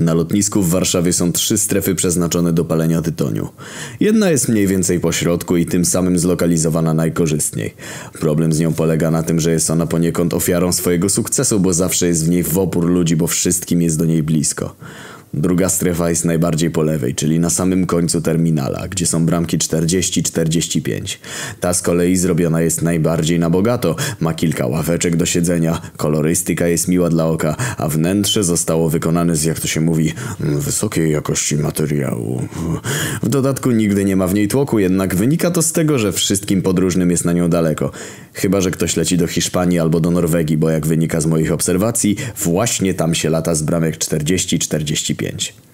Na lotnisku w Warszawie są trzy strefy przeznaczone do palenia tytoniu. Jedna jest mniej więcej po środku i tym samym zlokalizowana najkorzystniej. Problem z nią polega na tym, że jest ona poniekąd ofiarą swojego sukcesu, bo zawsze jest w niej w opór ludzi, bo wszystkim jest do niej blisko. Druga strefa jest najbardziej po lewej, czyli na samym końcu terminala, gdzie są bramki 40-45. Ta z kolei zrobiona jest najbardziej na bogato. Ma kilka ławeczek do siedzenia, kolorystyka jest miła dla oka, a wnętrze zostało wykonane z, jak to się mówi, wysokiej jakości materiału. W dodatku nigdy nie ma w niej tłoku, jednak wynika to z tego, że wszystkim podróżnym jest na nią daleko. Chyba, że ktoś leci do Hiszpanii albo do Norwegii, bo jak wynika z moich obserwacji, właśnie tam się lata z bramek 40-45. 35.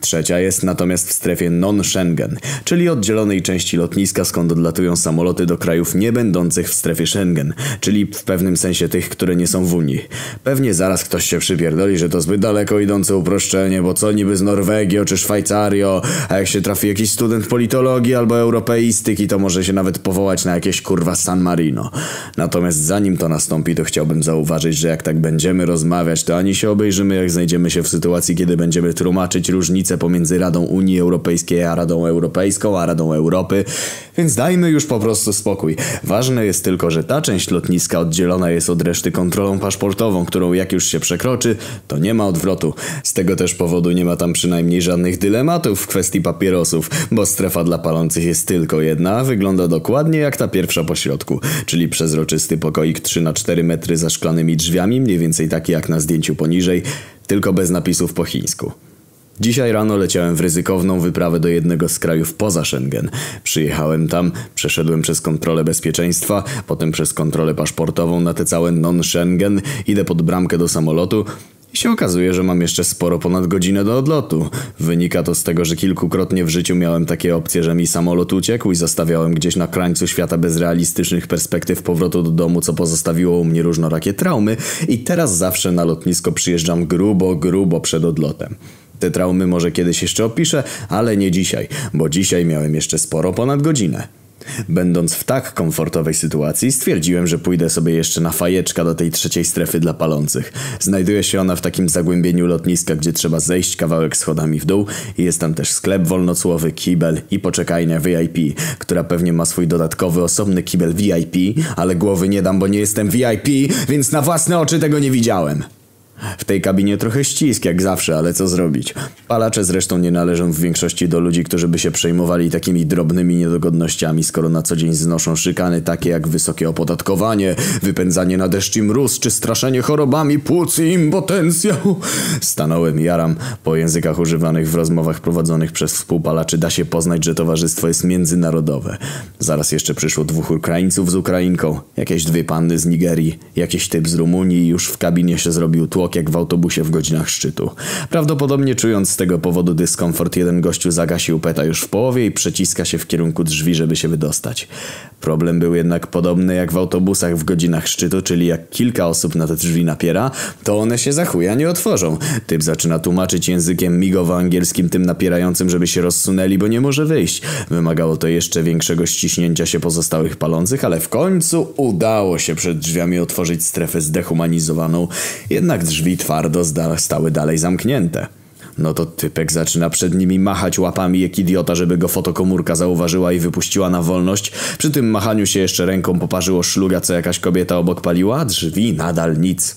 Trzecia jest natomiast w strefie non-Schengen, czyli oddzielonej części lotniska, skąd odlatują samoloty do krajów nie będących w strefie Schengen, czyli w pewnym sensie tych, które nie są w Unii. Pewnie zaraz ktoś się przypierdoli, że to zbyt daleko idące uproszczenie, bo co niby z Norwegii czy Szwajcario, a jak się trafi jakiś student politologii albo europeistyki, to może się nawet powołać na jakieś kurwa San Marino. Natomiast zanim to nastąpi, to chciałbym zauważyć, że jak tak będziemy rozmawiać, to ani się obejrzymy, jak znajdziemy się w sytuacji, kiedy będziemy tłumaczyć różne różnicę pomiędzy Radą Unii Europejskiej a Radą Europejską, a Radą Europy, więc dajmy już po prostu spokój. Ważne jest tylko, że ta część lotniska oddzielona jest od reszty kontrolą paszportową, którą jak już się przekroczy, to nie ma odwrotu. Z tego też powodu nie ma tam przynajmniej żadnych dylematów w kwestii papierosów, bo strefa dla palących jest tylko jedna, a wygląda dokładnie jak ta pierwsza po środku, czyli przezroczysty pokoik 3 na 4 metry za szklanymi drzwiami, mniej więcej taki jak na zdjęciu poniżej, tylko bez napisów po chińsku. Dzisiaj rano leciałem w ryzykowną wyprawę do jednego z krajów poza Schengen. Przyjechałem tam, przeszedłem przez kontrolę bezpieczeństwa, potem przez kontrolę paszportową na te całe non-Schengen, idę pod bramkę do samolotu i się okazuje, że mam jeszcze sporo ponad godzinę do odlotu. Wynika to z tego, że kilkukrotnie w życiu miałem takie opcje, że mi samolot uciekł i zostawiałem gdzieś na krańcu świata bez realistycznych perspektyw powrotu do domu, co pozostawiło u mnie różnorakie traumy i teraz zawsze na lotnisko przyjeżdżam grubo, grubo przed odlotem. Te traumy może kiedyś jeszcze opiszę, ale nie dzisiaj, bo dzisiaj miałem jeszcze sporo ponad godzinę. Będąc w tak komfortowej sytuacji, stwierdziłem, że pójdę sobie jeszcze na fajeczka do tej trzeciej strefy dla palących. Znajduje się ona w takim zagłębieniu lotniska, gdzie trzeba zejść kawałek schodami w dół jest tam też sklep wolnocłowy, kibel i poczekajnia VIP, która pewnie ma swój dodatkowy, osobny kibel VIP, ale głowy nie dam, bo nie jestem VIP, więc na własne oczy tego nie widziałem. W tej kabinie trochę ścisk, jak zawsze, ale co zrobić? Palacze zresztą nie należą w większości do ludzi, którzy by się przejmowali takimi drobnymi niedogodnościami, skoro na co dzień znoszą szykany takie jak wysokie opodatkowanie, wypędzanie na deszcz i mróz, czy straszenie chorobami płuc i impotencja. Stanąłem jaram. Po językach używanych w rozmowach prowadzonych przez współpalaczy da się poznać, że towarzystwo jest międzynarodowe. Zaraz jeszcze przyszło dwóch Ukraińców z Ukrainką, jakieś dwie panny z Nigerii, jakiś typ z Rumunii i już w kabinie się zrobił tłok jak w autobusie w godzinach szczytu. Prawdopodobnie czując z tego powodu dyskomfort, jeden gościu zagasił peta już w połowie i przeciska się w kierunku drzwi, żeby się wydostać. Problem był jednak podobny jak w autobusach w godzinach szczytu, czyli jak kilka osób na te drzwi napiera, to one się za chuja nie otworzą. Typ zaczyna tłumaczyć językiem migowo-angielskim tym napierającym, żeby się rozsunęli, bo nie może wyjść. Wymagało to jeszcze większego ściśnięcia się pozostałych palących, ale w końcu udało się przed drzwiami otworzyć strefę zdehumanizowaną. Jednak drzwi drzwi twardo stały dalej zamknięte. No to typek zaczyna przed nimi machać łapami jak idiota, żeby go fotokomórka zauważyła i wypuściła na wolność. Przy tym machaniu się jeszcze ręką poparzyło szluga, co jakaś kobieta obok paliła, drzwi nadal nic.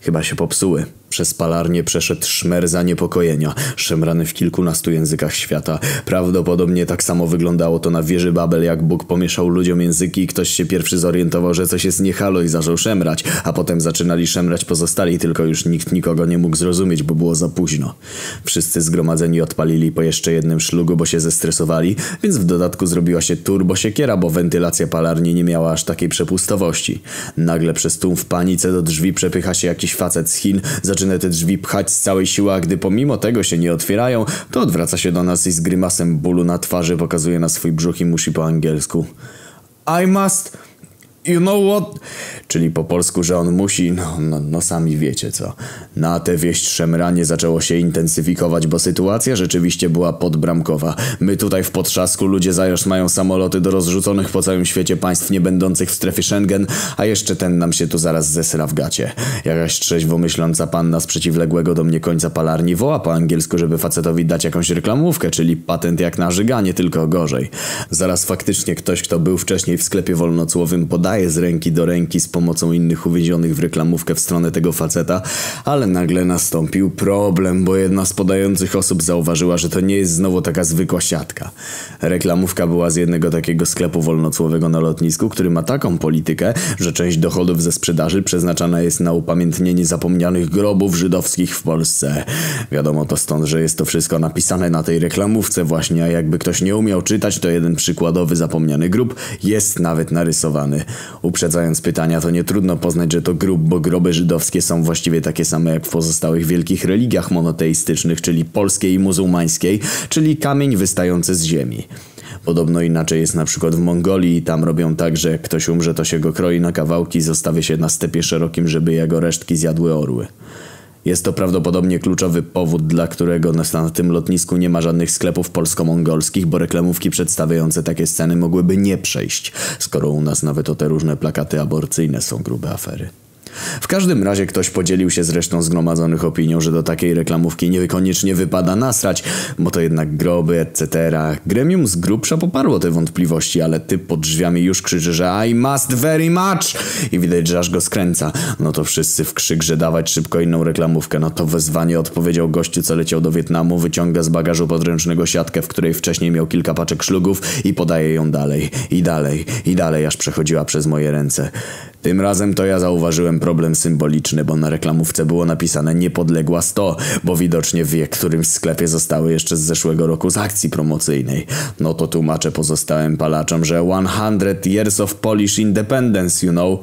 Chyba się popsuły. Przez palarnię przeszedł szmer zaniepokojenia, szemrany w kilkunastu językach świata. Prawdopodobnie tak samo wyglądało to na wieży Babel, jak Bóg pomieszał ludziom języki i ktoś się pierwszy zorientował, że coś jest niehalo i zaczął szemrać, a potem zaczynali szemrać pozostali, tylko już nikt nikogo nie mógł zrozumieć, bo było za późno. Wszyscy zgromadzeni odpalili po jeszcze jednym szlugu, bo się zestresowali, więc w dodatku zrobiła się turbo siekiera, bo wentylacja palarni nie miała aż takiej przepustowości. Nagle przez tłum w panice do drzwi przepycha się jakiś facet z Chin, zaczyna te drzwi pchać z całej siły, a gdy pomimo tego się nie otwierają, to odwraca się do nas i z grymasem bólu na twarzy pokazuje na swój brzuch i musi po angielsku. I must... you know what? Czyli po polsku, że on musi, no, no, no sami wiecie co. Na tę wieść szemranie zaczęło się intensyfikować, bo sytuacja rzeczywiście była podbramkowa. My tutaj w Potrzasku ludzie zająż mają samoloty do rozrzuconych po całym świecie państw nie będących w strefie Schengen, a jeszcze ten nam się tu zaraz zesra w gacie. Jakaś trzeźwo myśląca panna z przeciwległego do mnie końca palarni woła po angielsku, żeby facetowi dać jakąś reklamówkę, czyli patent jak na żyganie, tylko gorzej. Zaraz faktycznie ktoś, kto był wcześniej w sklepie wolnocłowym podaje z ręki do ręki z pomocą innych uwięzionych w reklamówkę w stronę tego faceta, ale nagle nastąpił problem, bo jedna z podających osób zauważyła, że to nie jest znowu taka zwykła siatka. Reklamówka była z jednego takiego sklepu wolnocłowego na lotnisku, który ma taką politykę, że część dochodów ze sprzedaży przeznaczana jest na upamiętnienie zapomnianych grobów żydowskich w Polsce. Wiadomo to stąd, że jest to wszystko napisane na tej reklamówce właśnie, a jakby ktoś nie umiał czytać, to jeden przykładowy zapomniany grób jest nawet narysowany. Uprzedzając pytania, to nie trudno poznać, że to grób, bo groby żydowskie są właściwie takie same jak w pozostałych wielkich religiach monoteistycznych, czyli polskiej i muzułmańskiej, czyli kamień wystający z ziemi. Podobno inaczej jest na przykład w Mongolii tam robią tak, że jak ktoś umrze, to się go kroi na kawałki i zostawia się na stepie szerokim, żeby jego resztki zjadły orły. Jest to prawdopodobnie kluczowy powód, dla którego na tym lotnisku nie ma żadnych sklepów polsko-mongolskich, bo reklamówki przedstawiające takie sceny mogłyby nie przejść, skoro u nas nawet o te różne plakaty aborcyjne są grube afery. W każdym razie ktoś podzielił się z resztą zgromadzonych opinią, że do takiej reklamówki niekoniecznie wypada nasrać, bo to jednak groby, etc. Gremium z grubsza poparło te wątpliwości, ale typ pod drzwiami już krzyczy, że I must very much i widać, że aż go skręca. No to wszyscy w krzyk, że dawać szybko inną reklamówkę. No to wezwanie odpowiedział gościu, co leciał do Wietnamu, wyciąga z bagażu podręcznego siatkę, w której wcześniej miał kilka paczek szlugów i podaje ją dalej, i dalej, i dalej, aż przechodziła przez moje ręce. Tym razem to ja zauważyłem problem symboliczny, bo na reklamówce było napisane Niepodległa 100, bo widocznie w którymś sklepie zostały jeszcze z zeszłego roku z akcji promocyjnej. No to tłumaczę pozostałym palaczom, że 100 Years of Polish Independence, you know...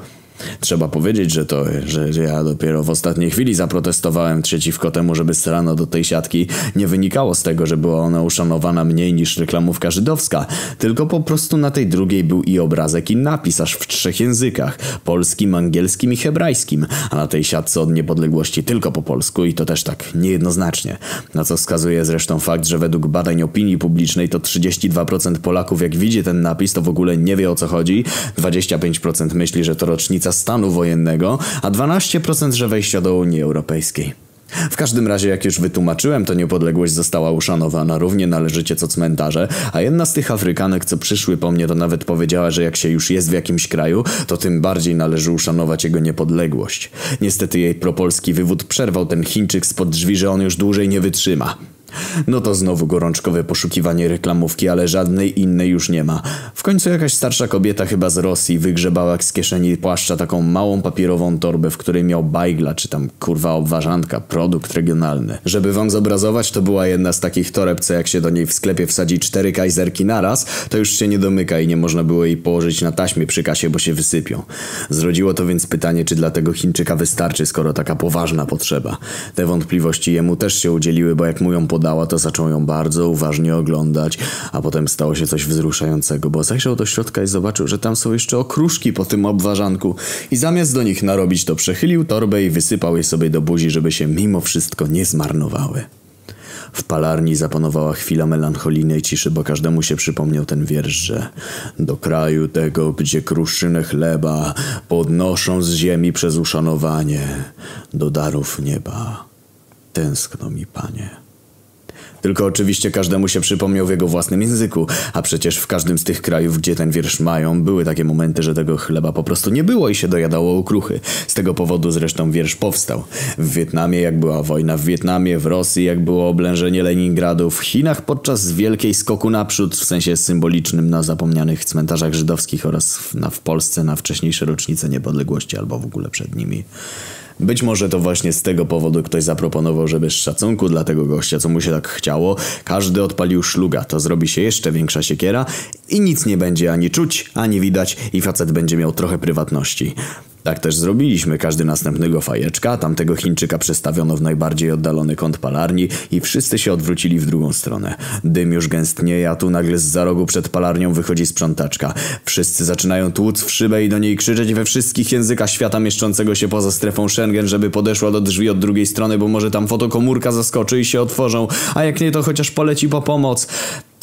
Trzeba powiedzieć, że to, że, że ja dopiero w ostatniej chwili zaprotestowałem przeciwko temu, żeby strano do tej siatki nie wynikało z tego, że była ona uszanowana mniej niż reklamówka żydowska, tylko po prostu na tej drugiej był i obrazek i napis aż w trzech językach, polskim, angielskim i hebrajskim, a na tej siatce od niepodległości tylko po polsku i to też tak niejednoznacznie. Na co wskazuje zresztą fakt, że według badań opinii publicznej to 32% Polaków jak widzi ten napis to w ogóle nie wie o co chodzi, 25% myśli, że to rocznica stanu wojennego, a 12% że wejścia do Unii Europejskiej. W każdym razie, jak już wytłumaczyłem, to niepodległość została uszanowana równie należycie co cmentarze, a jedna z tych Afrykanek, co przyszły po mnie, to nawet powiedziała, że jak się już jest w jakimś kraju, to tym bardziej należy uszanować jego niepodległość. Niestety jej propolski wywód przerwał ten Chińczyk spod drzwi, że on już dłużej nie wytrzyma. No to znowu gorączkowe poszukiwanie reklamówki, ale żadnej innej już nie ma. W końcu jakaś starsza kobieta chyba z Rosji wygrzebała z kieszeni płaszcza taką małą papierową torbę, w której miał bajgla, czy tam kurwa obwarzanka, produkt regionalny. Żeby wam zobrazować, to była jedna z takich toreb, co jak się do niej w sklepie wsadzi cztery kajzerki naraz, to już się nie domyka i nie można było jej położyć na taśmie przy kasie, bo się wysypią. Zrodziło to więc pytanie, czy dla tego Chińczyka wystarczy, skoro taka poważna potrzeba. Te wątpliwości jemu też się udzieliły, bo jak mu ją podała, to zaczął ją bardzo uważnie oglądać, a potem stało się coś wzruszającego, bo zajrzał do środka i zobaczył, że tam są jeszcze okruszki po tym obwarzanku i zamiast do nich narobić, to przechylił torbę i wysypał je sobie do buzi, żeby się mimo wszystko nie zmarnowały. W palarni zapanowała chwila melancholijnej ciszy, bo każdemu się przypomniał ten wiersz, że do kraju tego, gdzie kruszynę chleba podnoszą z ziemi przez uszanowanie, do darów nieba. Tęskno mi, panie. Tylko oczywiście każdemu się przypomniał w jego własnym języku, a przecież w każdym z tych krajów, gdzie ten wiersz mają, były takie momenty, że tego chleba po prostu nie było i się dojadało ukruchy. Z tego powodu zresztą wiersz powstał. W Wietnamie, jak była wojna w Wietnamie, w Rosji, jak było oblężenie Leningradu, w Chinach podczas wielkiej skoku naprzód, w sensie symbolicznym na zapomnianych cmentarzach żydowskich oraz na, w Polsce na wcześniejsze rocznice niepodległości albo w ogóle przed nimi. Być może to właśnie z tego powodu ktoś zaproponował, żeby z szacunku dla tego gościa, co mu się tak chciało, każdy odpalił szluga, to zrobi się jeszcze większa siekiera i nic nie będzie ani czuć, ani widać i facet będzie miał trochę prywatności. Tak też zrobiliśmy. Każdy następnego fajeczka, tamtego Chińczyka przestawiono w najbardziej oddalony kąt palarni i wszyscy się odwrócili w drugą stronę. Dym już gęstnieje, a tu nagle z za rogu przed palarnią wychodzi sprzątaczka. Wszyscy zaczynają tłuc w szybę i do niej krzyczeć we wszystkich językach świata mieszczącego się poza strefą Schengen, żeby podeszła do drzwi od drugiej strony, bo może tam fotokomórka zaskoczy i się otworzą, a jak nie to chociaż poleci po pomoc.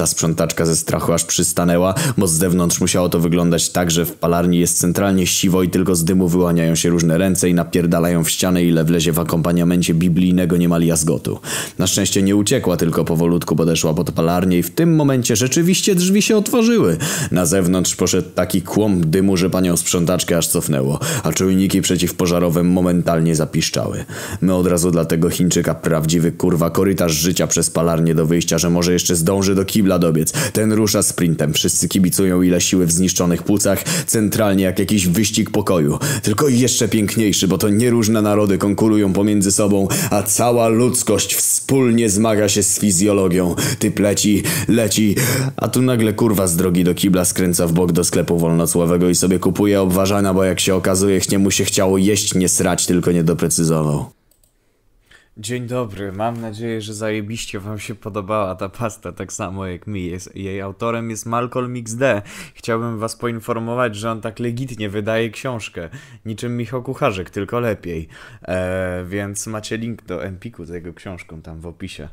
Ta sprzątaczka ze strachu aż przystanęła, bo z zewnątrz musiało to wyglądać tak, że w palarni jest centralnie siwo i tylko z dymu wyłaniają się różne ręce i napierdalają w ścianę ile wlezie w akompaniamencie biblijnego niemal jazgotu. Na szczęście nie uciekła, tylko powolutku podeszła pod palarnię i w tym momencie rzeczywiście drzwi się otworzyły. Na zewnątrz poszedł taki kłąb dymu, że panią sprzątaczkę aż cofnęło, a czujniki przeciwpożarowe momentalnie zapiszczały. My od razu dla tego Chińczyka prawdziwy kurwa korytarz życia przez palarnię do wyjścia, że może jeszcze zdąży do kibla dobiec. Ten rusza sprintem, wszyscy kibicują ile siły w zniszczonych płucach, centralnie jak jakiś wyścig pokoju. Tylko jeszcze piękniejszy, bo to nieróżne narody konkurują pomiędzy sobą, a cała ludzkość wspólnie zmaga się z fizjologią. Typ leci, leci, a tu nagle kurwa z drogi do kibla skręca w bok do sklepu wolnocłowego i sobie kupuje obważana, bo jak się okazuje, nie mu się chciało jeść, nie srać, tylko nie doprecyzował. Dzień dobry, mam nadzieję, że zajebiście wam się podobała ta pasta, tak samo jak mi. Jest, jej autorem jest Malcolm XD. Chciałbym was poinformować, że on tak legitnie wydaje książkę. Niczym Michał Kucharzyk, tylko lepiej. Eee, więc macie link do Empiku z jego książką tam w opisie.